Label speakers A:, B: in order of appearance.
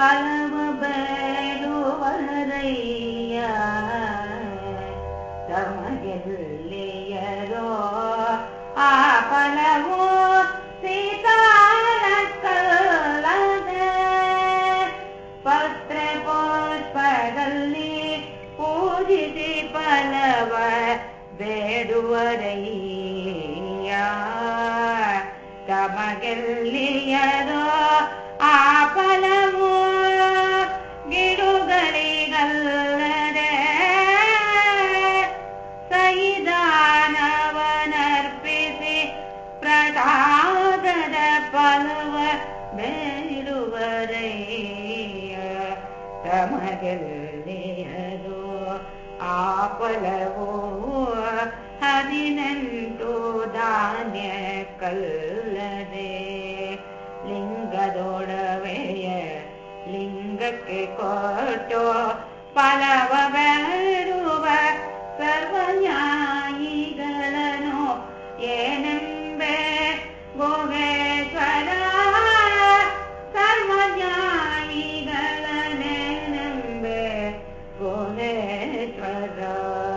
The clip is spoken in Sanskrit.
A: पलया करो आ ಪತ್ರ ಪುಷ್ಪದಲ್ಲಿ ಪೂಜಿಸಿ ಫಲವ ಬೇಡುವರಯ್ಯ ತಮಗೆಲ್ಲಿಯ ಗಿಡುಗಳಿಗಲ್ಲದೆ ಸೈದಾನವನರ್ಪಿಸಿ ಪ್ರಸಾದದ ಫಲವ ಬೇಡುವರಯ್ಯ ತಮಗೆಲ್ಲಿಯದು ಆ ಫಲವು ಹದಿನೆಂಟು ಧಾನ್ಯ ಕಲ್ಲದೆ पलव सर्वी गलनो एनम्बे ಏನೆಂಬೆ द्वारा सर्वी गलनेम्बे गोवे द्वरा